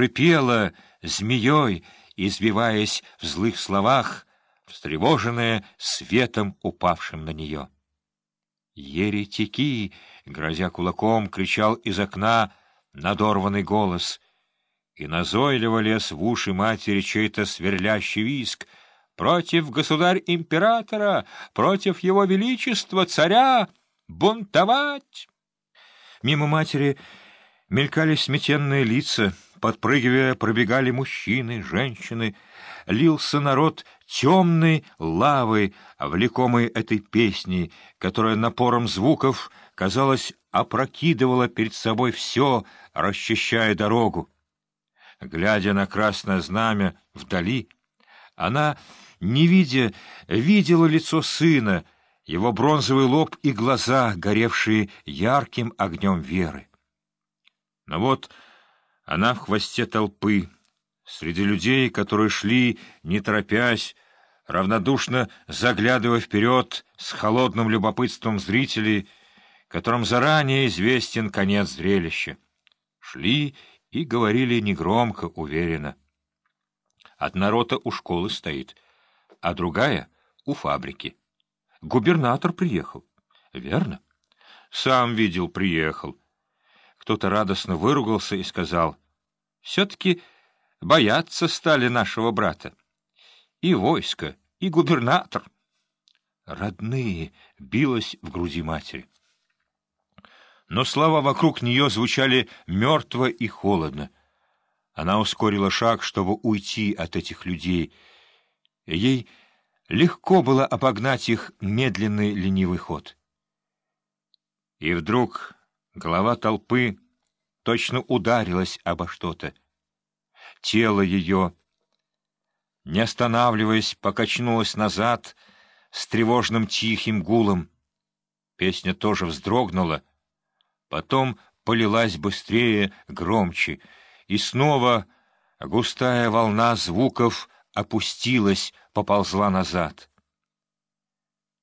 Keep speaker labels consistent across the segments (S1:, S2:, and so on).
S1: шипела змеей, избиваясь в злых словах, встревоженная светом, упавшим на нее. «Еретики!» — грозя кулаком, кричал из окна надорванный голос, и назойливо лез в уши матери чей-то сверлящий виск «Против государь-императора! Против его величества, царя! Бунтовать!» Мимо матери мелькали сметенные лица, подпрыгивая, пробегали мужчины, женщины, лился народ темной лавой, влекомой этой песней, которая напором звуков, казалось, опрокидывала перед собой все, расчищая дорогу. Глядя на красное знамя вдали, она, не видя, видела лицо сына, его бронзовый лоб и глаза, горевшие ярким огнем веры. Но вот она в хвосте толпы, среди людей, которые шли, не торопясь, равнодушно заглядывая вперед с холодным любопытством зрителей, которым заранее известен конец зрелища. Шли и говорили негромко, уверенно. Одна рота у школы стоит, а другая — у фабрики. Губернатор приехал. Верно? Сам видел, приехал. Кто-то радостно выругался и сказал, «Все-таки бояться стали нашего брата. И войско, и губернатор». Родные билось в груди матери. Но слова вокруг нее звучали мертво и холодно. Она ускорила шаг, чтобы уйти от этих людей. Ей легко было обогнать их медленный ленивый ход. И вдруг голова толпы точно ударилась обо что-то. Тело ее, не останавливаясь, покачнулось назад с тревожным тихим гулом. Песня тоже вздрогнула, потом полилась быстрее, громче, и снова густая волна звуков опустилась, поползла назад.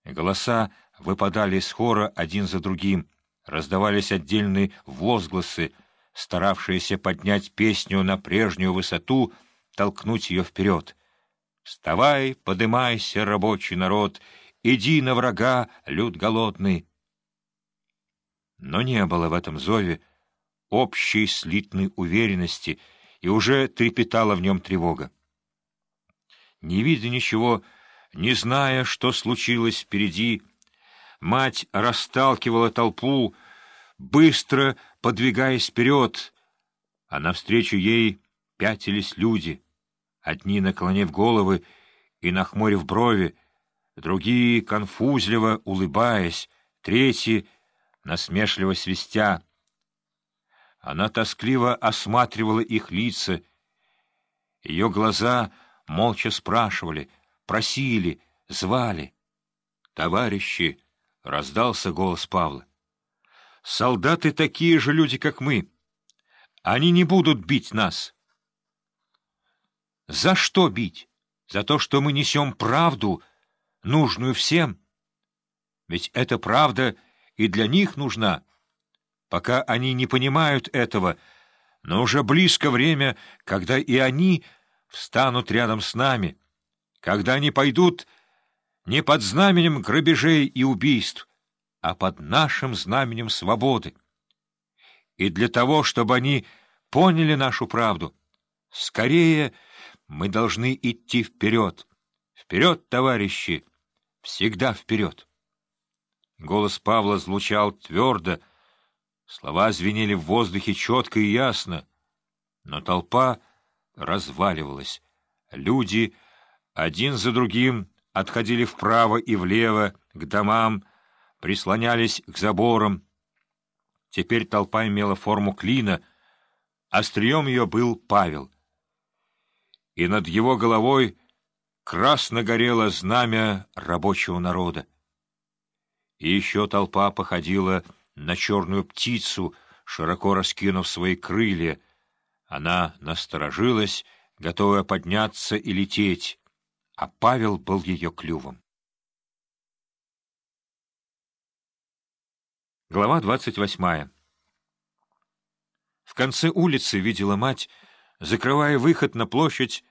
S1: Голоса выпадали из хора один за другим, раздавались отдельные возгласы, старавшиеся поднять песню на прежнюю высоту, толкнуть ее вперед. «Вставай, подымайся, рабочий народ, иди на врага, люд голодный!» Но не было в этом зове общей слитной уверенности, и уже трепетала в нем тревога не видя ничего, не зная, что случилось впереди. Мать расталкивала толпу, быстро подвигаясь вперед, а навстречу ей пятились люди, одни наклонив головы и нахмурив брови, другие конфузливо улыбаясь, третьи насмешливо свистя. Она тоскливо осматривала их лица, ее глаза — молча спрашивали, просили, звали. «Товарищи!» — раздался голос Павла. «Солдаты такие же люди, как мы. Они не будут бить нас». «За что бить? За то, что мы несем правду, нужную всем? Ведь эта правда и для них нужна. Пока они не понимают этого, но уже близко время, когда и они — встанут рядом с нами, когда они пойдут не под знаменем грабежей и убийств, а под нашим знаменем свободы. И для того, чтобы они поняли нашу правду, скорее мы должны идти вперед. Вперед, товарищи, всегда вперед. Голос Павла звучал твердо, слова звенели в воздухе четко и ясно, но толпа разваливалась. Люди один за другим отходили вправо и влево, к домам, прислонялись к заборам. Теперь толпа имела форму клина, острием ее был Павел. И над его головой красно горело знамя рабочего народа. И еще толпа походила на черную птицу, широко раскинув свои крылья, она насторожилась, готовая подняться и лететь, а Павел был ее клювом. Глава двадцать восьмая В конце улицы видела мать, закрывая выход на площадь